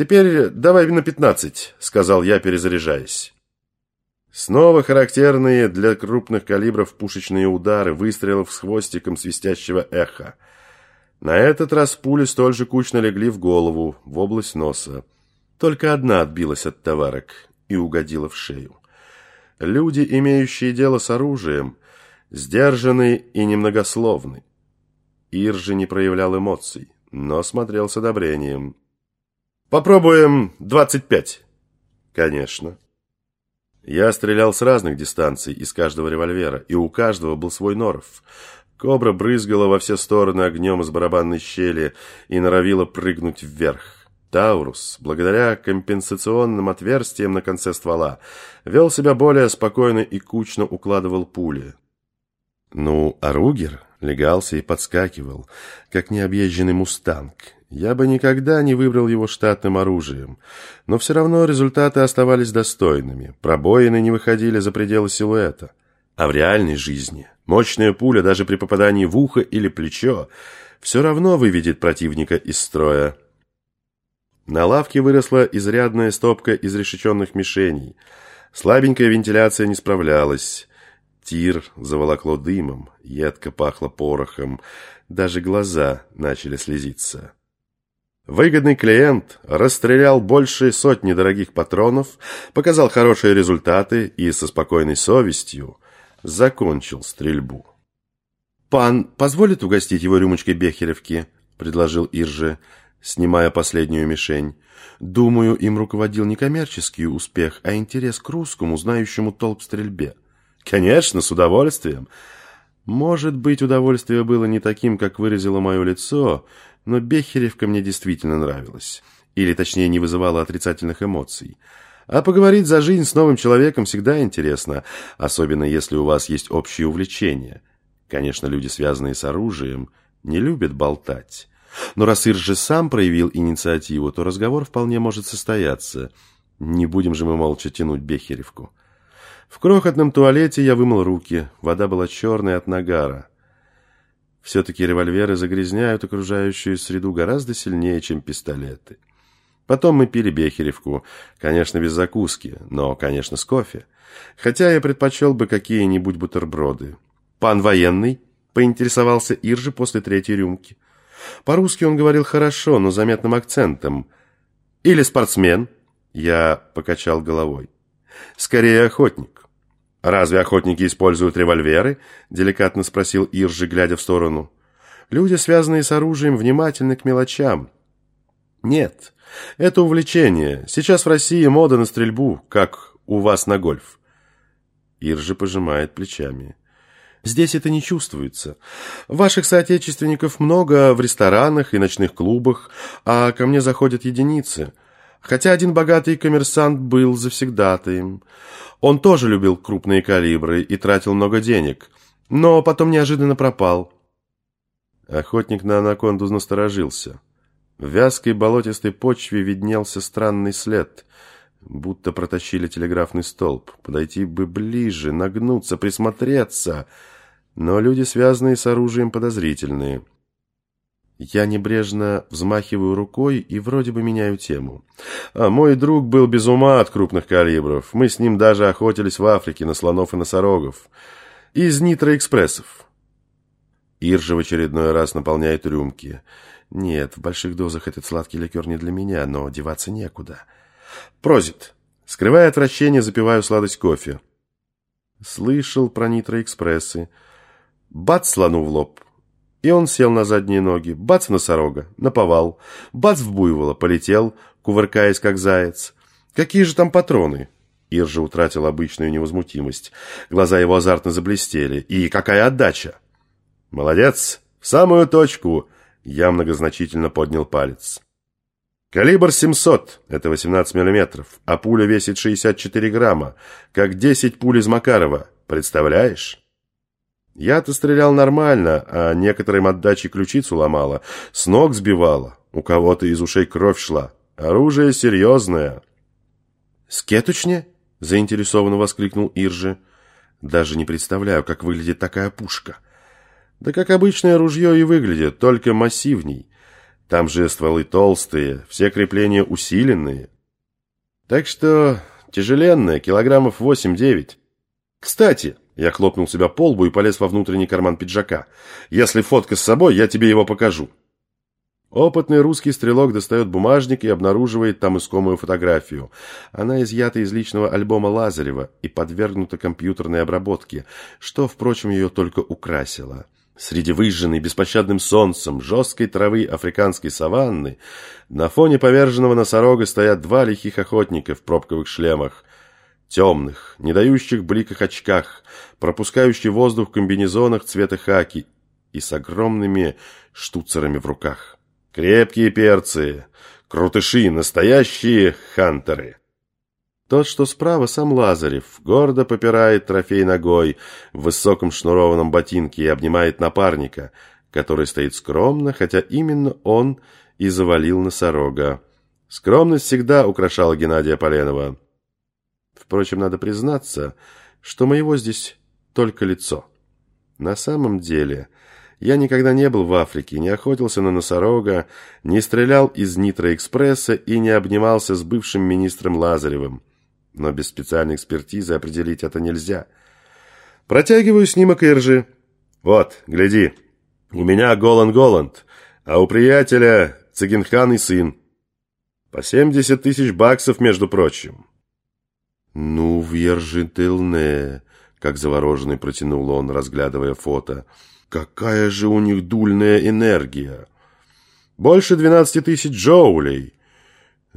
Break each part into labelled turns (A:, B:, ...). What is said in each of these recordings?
A: «Теперь давай на пятнадцать», — сказал я, перезаряжаясь. Снова характерные для крупных калибров пушечные удары, выстрелов с хвостиком свистящего эха. На этот раз пули столь же кучно легли в голову, в область носа. Только одна отбилась от товарок и угодила в шею. Люди, имеющие дело с оружием, сдержаны и немногословны. Ир же не проявлял эмоций, но смотрел с одобрением. «Попробуем двадцать пять». «Конечно». Я стрелял с разных дистанций из каждого револьвера, и у каждого был свой норов. Кобра брызгала во все стороны огнем из барабанной щели и норовила прыгнуть вверх. Таурус, благодаря компенсационным отверстиям на конце ствола, вел себя более спокойно и кучно укладывал пули. Ну, а Ругер легался и подскакивал, как необъезженный мустанг, я бы никогда не выбрал его штатным оружием, но все равно результаты оставались достойными, пробоины не выходили за пределы силуэта. А в реальной жизни мощная пуля даже при попадании в ухо или плечо все равно выведет противника из строя. На лавке выросла изрядная стопка изрешеченных мишеней. Слабенькая вентиляция не справлялась. Тир заволокло дымом, едко пахло порохом, даже глаза начали слезиться. Выгодный клиент расстрелял больше сотни дорогих патронов, показал хорошие результаты и со спокойной совестью закончил стрельбу. «Пан позволит угостить его рюмочкой Бехеревки?» – предложил Ирже, снимая последнюю мишень. «Думаю, им руководил не коммерческий успех, а интерес к русскому, знающему толк в стрельбе». «Конечно, с удовольствием!» Может быть, удовольствие было не таким, как выразило мое лицо – но Бехеревка мне действительно нравилась. Или, точнее, не вызывала отрицательных эмоций. А поговорить за жизнь с новым человеком всегда интересно, особенно если у вас есть общие увлечения. Конечно, люди, связанные с оружием, не любят болтать. Но раз Ир же сам проявил инициативу, то разговор вполне может состояться. Не будем же мы молча тянуть Бехеревку. В крохотном туалете я вымыл руки, вода была черная от нагара. Все-таки револьверы загрязняют окружающую среду гораздо сильнее, чем пистолеты. Потом мы пили бехеревку, конечно, без закуски, но, конечно, с кофе. Хотя я предпочел бы какие-нибудь бутерброды. «Пан военный?» – поинтересовался Иржи после третьей рюмки. По-русски он говорил хорошо, но заметным акцентом. «Или спортсмен?» – я покачал головой. «Скорее охотник». «Разве охотники используют револьверы?» – деликатно спросил Иржи, глядя в сторону. «Люди, связанные с оружием, внимательны к мелочам». «Нет, это увлечение. Сейчас в России мода на стрельбу, как у вас на гольф». Иржи пожимает плечами. «Здесь это не чувствуется. Ваших соотечественников много в ресторанах и ночных клубах, а ко мне заходят единицы. Хотя один богатый коммерсант был завсегдатаем». Он тоже любил крупные калибры и тратил много денег, но потом неожиданно пропал. Охотник на анаконду насторожился. В вязкой болотистой почве виднелся странный след, будто протащили телеграфный столб. Подойти бы ближе, нагнуться, присмотреться. Но люди, связанные с оружием, подозрительные. Я небрежно взмахиваю рукой и вроде бы меняю тему. А мой друг был без ума от крупных калибров. Мы с ним даже охотились в Африке на слонов и носорогов. Из нитроэкспрессов. Иржа в очередной раз наполняет рюмки. Нет, в больших дозах этот сладкий ликер не для меня, но деваться некуда. Прозит. Скрывая отвращение, запиваю сладость кофе. Слышал про нитроэкспрессы. Бац слону в лоб. И он сел на задние ноги, бац носорога, наповал, бац в буйвола, полетел, кувыркаясь как заяц. Какие же там патроны? Иржа утратил обычную невозмутимость. Глаза его азартно заблестели. И какая отдача! Молодец! В самую точку! Я многозначительно поднял палец. Калибр 700, это 18 миллиметров, а пуля весит 64 грамма, как 10 пуль из Макарова. Представляешь? Я-то стрелял нормально, а некоторым отдачи ключицу ломала, с ног сбивала, у кого-то из ушей кровь шла. Оружие серьезное. «Скетучне?» – заинтересованно воскликнул Иржи. «Даже не представляю, как выглядит такая пушка». «Да как обычное ружье и выглядит, только массивней. Там же стволы толстые, все крепления усиленные. Так что тяжеленная, килограммов 8-9. Кстати, я хлопнул себя по лбу и полез во внутренний карман пиджака. Если фотка с собой, я тебе его покажу. Опытный русский стрелок достает бумажник и обнаруживает там искомую фотографию. Она изъята из личного альбома Лазарева и подвергнута компьютерной обработке, что, впрочем, ее только украсило. Среди выжженной беспощадным солнцем жесткой травы африканской саванны на фоне поверженного носорога стоят два лихих охотника в пробковых шлемах, темных, не дающих бликах очках, пропускающих воздух в комбинезонах цвета хаки и с огромными штуцерами в руках. Крепкие перцы, крутыши, настоящие хантеры. Тот, что справа, сам Лазарев, гордо попирает трофей ногой в высоком шнурованном ботинке и обнимает напарника, который стоит скромно, хотя именно он и завалил носорога. Скромность всегда украшала Геннадия Поленова. Впрочем, надо признаться, что моего здесь только лицо. На самом деле... Я никогда не был в Африке, не охотился на носорога, не стрелял из Нитроэкспресса и не обнимался с бывшим министром Лазаревым. Но без специальной экспертизы определить это нельзя. Протягиваю снимок Иржи. Вот, гляди. У меня Голланд-Голланд, а у приятеля Зигенхан и сын. По 70 тысяч баксов, между прочим. Ну, вержи тылне, как завороженный протянул он, разглядывая фото. Какая же у них дульная энергия! Больше двенадцати тысяч джоулей.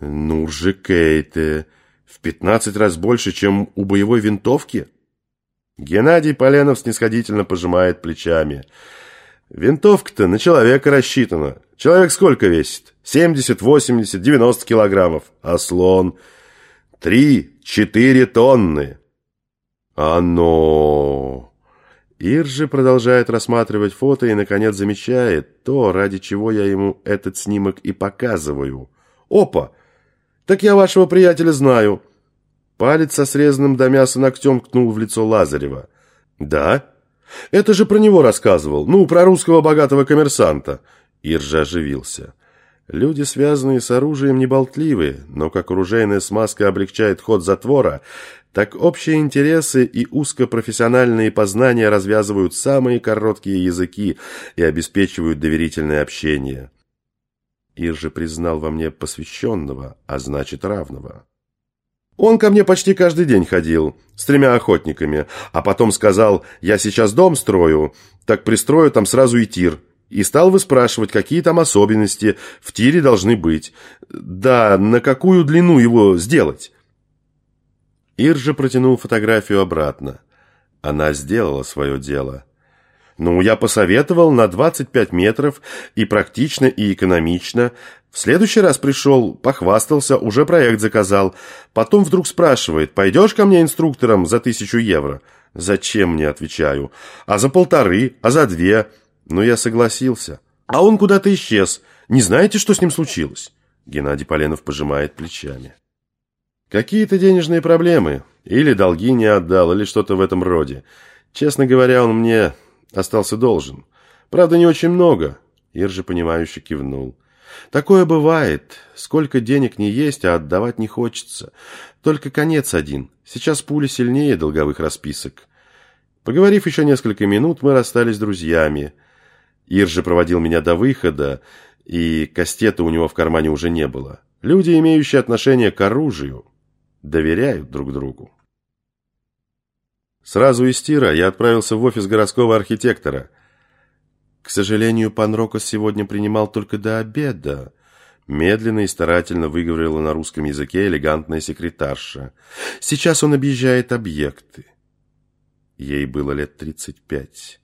A: Ну же, Кейте, в пятнадцать раз больше, чем у боевой винтовки. Геннадий Поленов снисходительно пожимает плечами. Винтовка-то на человека рассчитана. Человек сколько весит? Семьдесят, восемьдесят, девяносто килограммов. А слон? Три, четыре тонны. Оно... Ир же продолжает рассматривать фото и, наконец, замечает то, ради чего я ему этот снимок и показываю. «Опа! Так я вашего приятеля знаю!» Палец со срезанным до мяса ногтем ткнул в лицо Лазарева. «Да? Это же про него рассказывал. Ну, про русского богатого коммерсанта!» Ир же оживился. Люди, связанные с оружием, не болтливы, но как оружейная смазка облегчает ход затвора, так общие интересы и узкопрофессиональные познания развязывают самые короткие языки и обеспечивают доверительное общение. Ир же признал во мне посвященного, а значит равного. Он ко мне почти каждый день ходил, с тремя охотниками, а потом сказал, я сейчас дом строю, так пристрою там сразу и тир. И стал выспрашивать, какие там особенности в тире должны быть. Да, на какую длину его сделать. Ир же протянул фотографию обратно. Она сделала свое дело. Ну, я посоветовал на 25 метров и практично, и экономично. В следующий раз пришел, похвастался, уже проект заказал. Потом вдруг спрашивает, пойдешь ко мне инструктором за тысячу евро? Зачем мне, отвечаю. А за полторы, а за две? Ну, я согласился. А он куда-то исчез. Не знаете, что с ним случилось? Геннадий Поленов пожимает плечами. Какие-то денежные проблемы. Или долги не отдал, или что-то в этом роде. Честно говоря, он мне остался должен. Правда, не очень много. Иржи, понимающе кивнул. Такое бывает. Сколько денег не есть, а отдавать не хочется. Только конец один. Сейчас пули сильнее долговых расписок. Поговорив еще несколько минут, мы расстались друзьями. Иржи проводил меня до выхода, и кастета у него в кармане уже не было. Люди, имеющие отношение к оружию, доверяют друг другу. Сразу из тира я отправился в офис городского архитектора. К сожалению, пан Рокос сегодня принимал только до обеда. Медленно и старательно выговорила на русском языке элегантная секретарша. Сейчас он объезжает объекты. Ей было лет тридцать пять.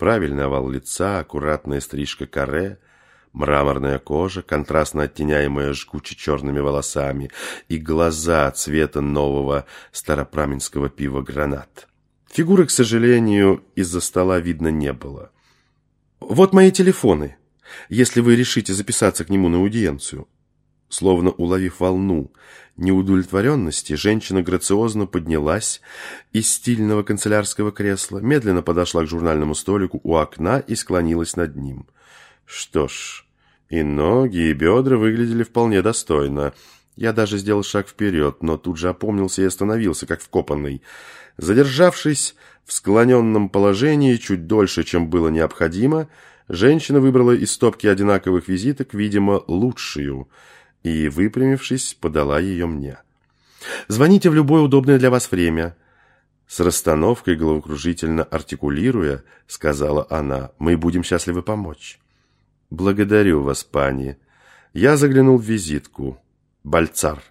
A: Правильный овал лица, аккуратная стрижка каре – мраморная кожа, контрастно оттеняемая жгуче черными волосами, и глаза цвета нового старопраменского пива «Гранат». Фигуры, к сожалению, из-за стола видно не было. «Вот мои телефоны, если вы решите записаться к нему на аудиенцию». Словно уловив волну неудовлетворенности, женщина грациозно поднялась из стильного канцелярского кресла, медленно подошла к журнальному столику у окна и склонилась над ним – что ж, И ноги, и бедра выглядели вполне достойно. Я даже сделал шаг вперед, но тут же опомнился и остановился, как вкопанный. Задержавшись в склоненном положении чуть дольше, чем было необходимо, женщина выбрала из стопки одинаковых визиток, видимо, лучшую, и, выпрямившись, подала ее мне. «Звоните в любое удобное для вас время». С расстановкой, головокружительно артикулируя, сказала она, «Мы будем счастливы помочь». «Благодарю вас, пани». Я заглянул в визитку. Бальцар.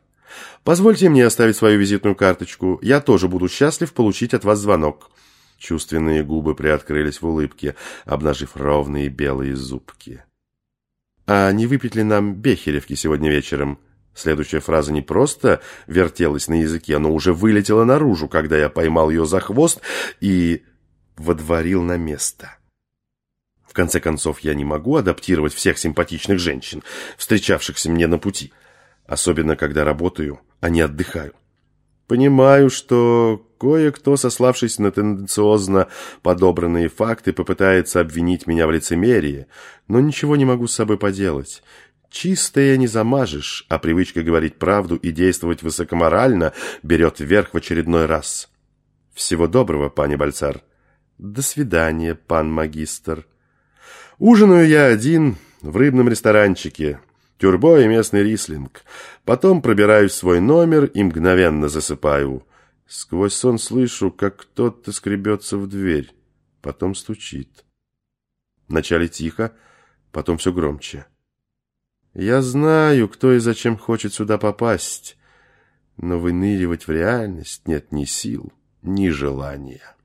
A: «Позвольте мне оставить свою визитную карточку. Я тоже буду счастлив получить от вас звонок». Чувственные губы приоткрылись в улыбке, обнажив ровные белые зубки. «А не выпить ли нам бехеревки сегодня вечером?» Следующая фраза не просто вертелась на языке, но уже вылетела наружу, когда я поймал ее за хвост и водворил на место. В конце концов, я не могу адаптировать всех симпатичных женщин, встречавшихся мне на пути особенно когда работаю, а не отдыхаю. Понимаю, что кое-кто, сославшись на тенденциозно подобранные факты, попытается обвинить меня в лицемерии, но ничего не могу с собой поделать. Чистое не замажешь, а привычка говорить правду и действовать высокоморально берет вверх в очередной раз. Всего доброго, пани Бальцар. До свидания, пан магистр. Ужинаю я один в рыбном ресторанчике, тюрбо и местный рислинг. Потом пробираюсь в свой номер и мгновенно засыпаю. Сквозь сон слышу, как кто-то скребется в дверь. Потом стучит. Вначале тихо, потом все громче. Я знаю, кто и зачем хочет сюда попасть, но выныривать в реальность нет ни сил, ни желания.